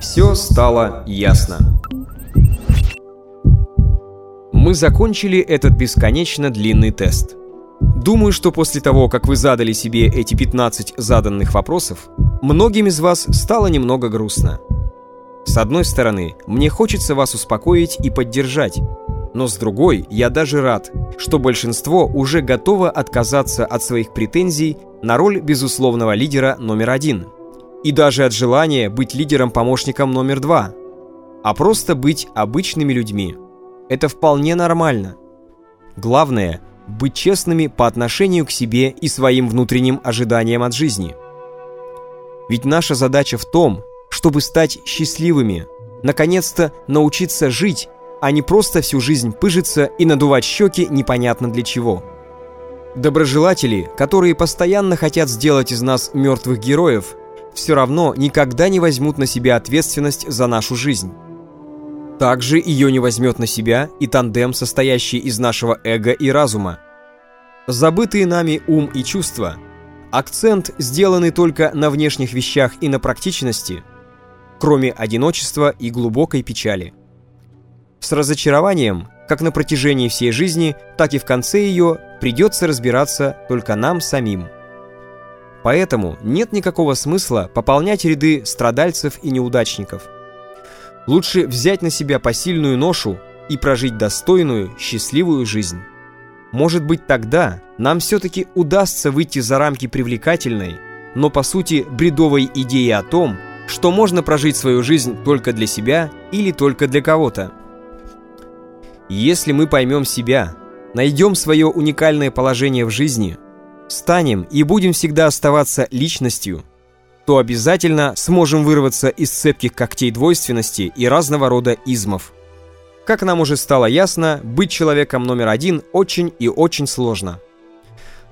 Все стало ясно. Мы закончили этот бесконечно длинный тест. Думаю, что после того, как вы задали себе эти 15 заданных вопросов, многим из вас стало немного грустно. С одной стороны, мне хочется вас успокоить и поддержать, но с другой, я даже рад, что большинство уже готово отказаться от своих претензий на роль безусловного лидера номер один и даже от желания быть лидером-помощником номер два, а просто быть обычными людьми. Это вполне нормально. Главное – быть честными по отношению к себе и своим внутренним ожиданиям от жизни. Ведь наша задача в том, чтобы стать счастливыми, наконец-то научиться жить, а не просто всю жизнь пыжиться и надувать щеки непонятно для чего. Доброжелатели, которые постоянно хотят сделать из нас мертвых героев, все равно никогда не возьмут на себя ответственность за нашу жизнь. Также ее не возьмет на себя и тандем, состоящий из нашего эго и разума. Забытые нами ум и чувства, акцент, сделанный только на внешних вещах и на практичности, кроме одиночества и глубокой печали. С разочарованием, как на протяжении всей жизни, так и в конце ее, придется разбираться только нам самим. Поэтому нет никакого смысла пополнять ряды страдальцев и неудачников. Лучше взять на себя посильную ношу и прожить достойную, счастливую жизнь. Может быть тогда нам все-таки удастся выйти за рамки привлекательной, но по сути бредовой идеи о том, что можно прожить свою жизнь только для себя или только для кого-то. Если мы поймем себя, найдем свое уникальное положение в жизни, станем и будем всегда оставаться личностью, то обязательно сможем вырваться из цепких когтей двойственности и разного рода измов. Как нам уже стало ясно, быть человеком номер один очень и очень сложно.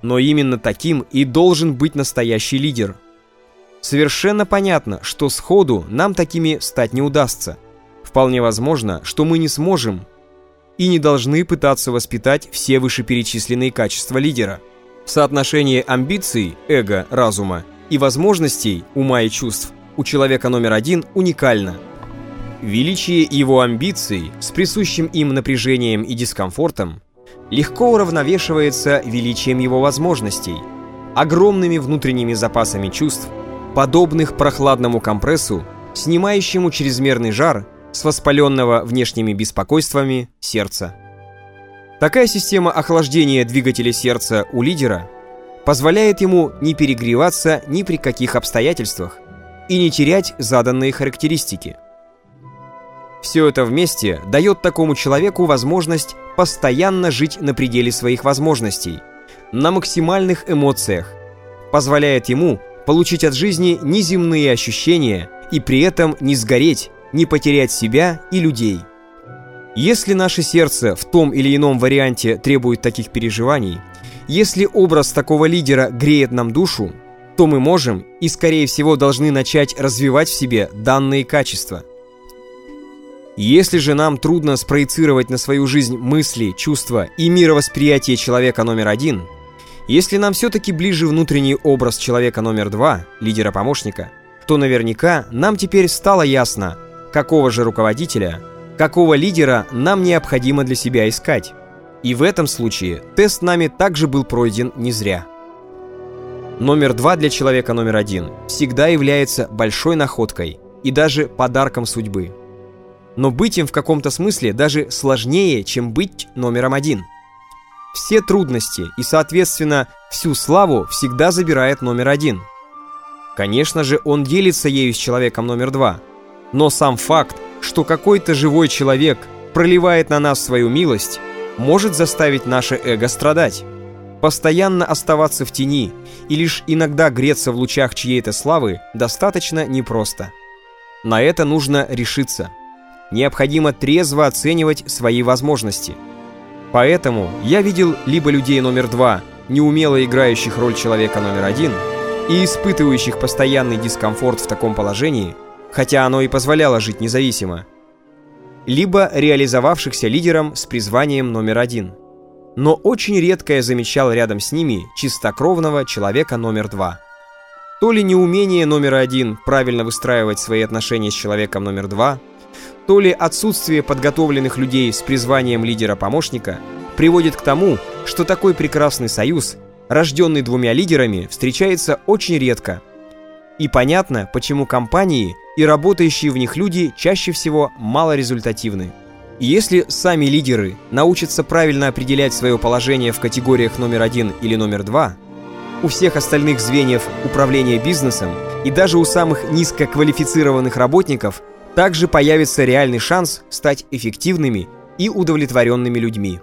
Но именно таким и должен быть настоящий лидер. Совершенно понятно, что сходу нам такими стать не удастся. Вполне возможно, что мы не сможем и не должны пытаться воспитать все вышеперечисленные качества лидера. Соотношение амбиций, эго, разума и возможностей, ума и чувств у человека номер один уникально. Величие его амбиций с присущим им напряжением и дискомфортом легко уравновешивается величием его возможностей, огромными внутренними запасами чувств, подобных прохладному компрессу, снимающему чрезмерный жар с воспаленного внешними беспокойствами сердца. Такая система охлаждения двигателя сердца у лидера позволяет ему не перегреваться ни при каких обстоятельствах и не терять заданные характеристики. Все это вместе дает такому человеку возможность постоянно жить на пределе своих возможностей, на максимальных эмоциях, позволяет ему получить от жизни неземные ощущения и при этом не сгореть не потерять себя и людей. Если наше сердце в том или ином варианте требует таких переживаний, если образ такого лидера греет нам душу, то мы можем и, скорее всего, должны начать развивать в себе данные качества. Если же нам трудно спроецировать на свою жизнь мысли, чувства и мировосприятие человека номер один, если нам все-таки ближе внутренний образ человека номер два, лидера-помощника, то наверняка нам теперь стало ясно, какого же руководителя, какого лидера нам необходимо для себя искать. И в этом случае тест нами также был пройден не зря. Номер два для человека номер один всегда является большой находкой и даже подарком судьбы. Но быть им в каком-то смысле даже сложнее, чем быть номером один. Все трудности и, соответственно, всю славу всегда забирает номер один. Конечно же, он делится ею с человеком номер два – но сам факт, что какой-то живой человек проливает на нас свою милость, может заставить наше эго страдать. Постоянно оставаться в тени и лишь иногда греться в лучах чьей-то славы достаточно непросто. На это нужно решиться. Необходимо трезво оценивать свои возможности. Поэтому я видел либо людей номер два, неумело играющих роль человека номер один, и испытывающих постоянный дискомфорт в таком положении – хотя оно и позволяло жить независимо, либо реализовавшихся лидером с призванием номер один. Но очень редко я замечал рядом с ними чистокровного человека номер два. то ли неумение номер один правильно выстраивать свои отношения с человеком номер два, то ли отсутствие подготовленных людей с призванием лидера-помощника приводит к тому, что такой прекрасный союз, рожденный двумя лидерами, встречается очень редко. И понятно, почему компании и работающие в них люди чаще всего малорезультативны. Если сами лидеры научатся правильно определять свое положение в категориях номер один или номер два, у всех остальных звеньев управления бизнесом и даже у самых низкоквалифицированных работников также появится реальный шанс стать эффективными и удовлетворенными людьми.